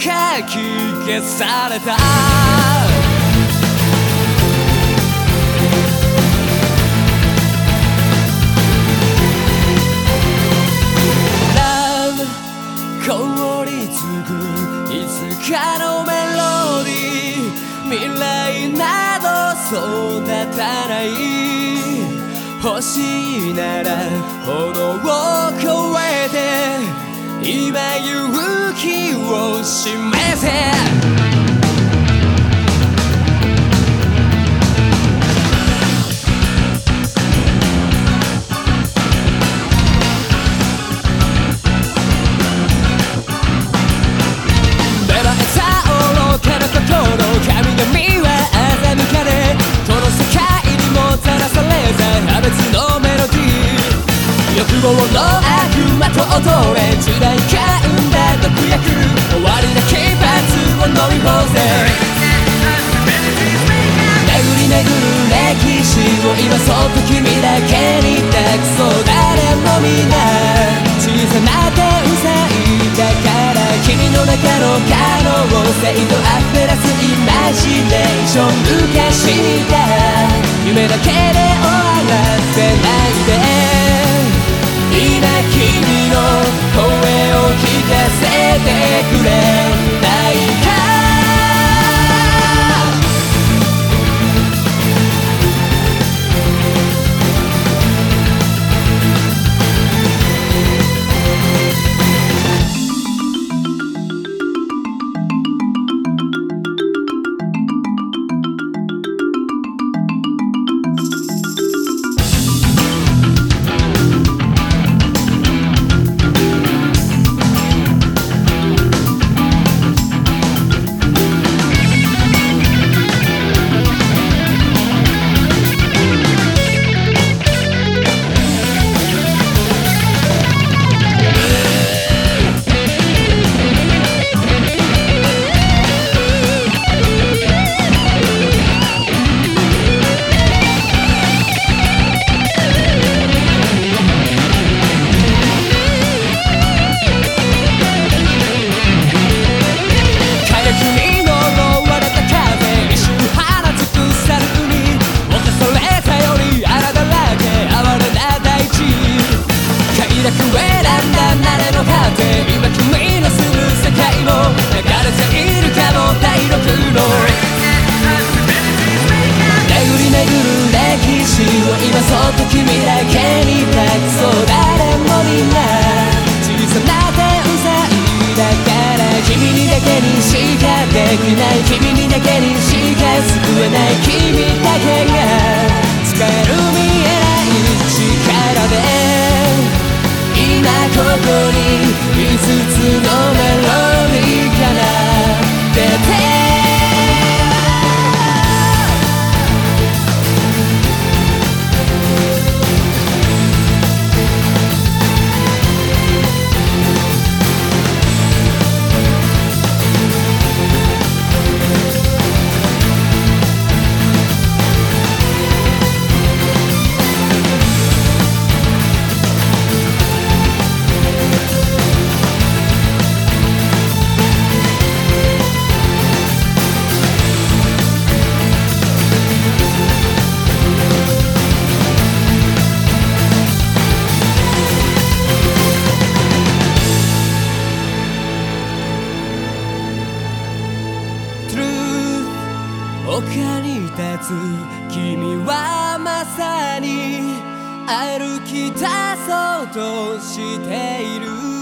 かき消された。凍りつくいつかのメロディー。未来など育たない。欲しいなら炎を越え今勇気を示せ。欲望の悪魔と踊れ時代が生んだ毒薬終わりなき罰を飲み干せ。巡り巡る歴史を今そっと君だけに託そう。誰も皆小さな天才だから君の中の可能性と溢らすイマジネーション。昔だ夢だけで終わら丘に立つ君はまさに歩き出そうとしている。